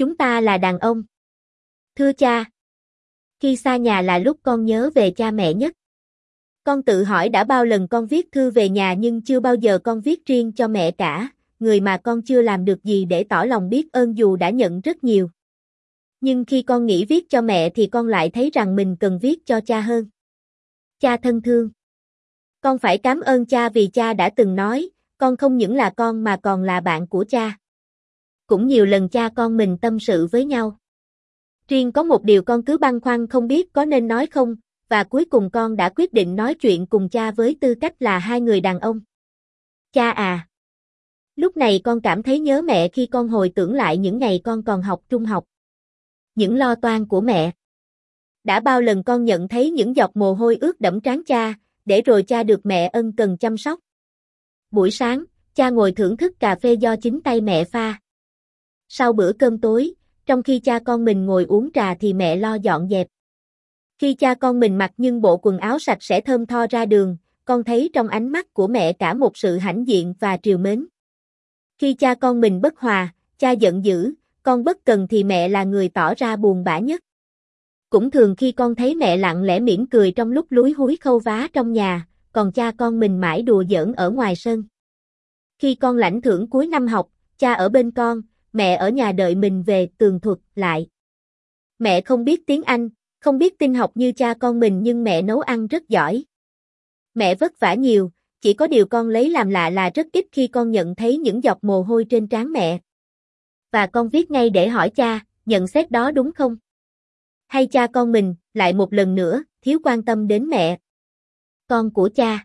Chúng ta là đàn ông. Thưa cha. Khi xa nhà là lúc con nhớ về cha mẹ nhất. Con tự hỏi đã bao lần con viết thư về nhà nhưng chưa bao giờ con viết riêng cho mẹ cả, người mà con chưa làm được gì để tỏ lòng biết ơn dù đã nhận rất nhiều. Nhưng khi con nghĩ viết cho mẹ thì con lại thấy rằng mình cần viết cho cha hơn. Cha thân thương. Con phải cảm ơn cha vì cha đã từng nói, con không những là con mà còn là bạn của cha. Cũng nhiều lần cha con mình tâm sự với nhau. Riêng có một điều con cứ băn khoăn không biết có nên nói không, và cuối cùng con đã quyết định nói chuyện cùng cha với tư cách là hai người đàn ông. Cha à! Lúc này con cảm thấy nhớ mẹ khi con hồi tưởng lại những ngày con còn học trung học. Những lo toan của mẹ. Đã bao lần con nhận thấy những giọt mồ hôi ướt đẫm trán cha, để rồi cha được mẹ ân cần chăm sóc. Buổi sáng, cha ngồi thưởng thức cà phê do chính tay mẹ pha. Sau bữa cơm tối, trong khi cha con mình ngồi uống trà thì mẹ lo dọn dẹp. Khi cha con mình mặc nhưng bộ quần áo sạch sẽ thơm tho ra đường, con thấy trong ánh mắt của mẹ cả một sự hãnh diện và triều mến. Khi cha con mình bất hòa, cha giận dữ, con bất cần thì mẹ là người tỏ ra buồn bã nhất. Cũng thường khi con thấy mẹ lặng lẽ mỉm cười trong lúc lúi húi khâu vá trong nhà, còn cha con mình mãi đùa giỡn ở ngoài sân. Khi con lãnh thưởng cuối năm học, cha ở bên con, mẹ ở nhà đợi mình về tường thuật lại. Mẹ không biết tiếng Anh, không biết tin học như cha con mình nhưng mẹ nấu ăn rất giỏi. Mẹ vất vả nhiều, chỉ có điều con lấy làm lạ là rất ít khi con nhận thấy những giọt mồ hôi trên trán mẹ. Và con viết ngay để hỏi cha, nhận xét đó đúng không? Hay cha con mình, lại một lần nữa, thiếu quan tâm đến mẹ. Con của cha.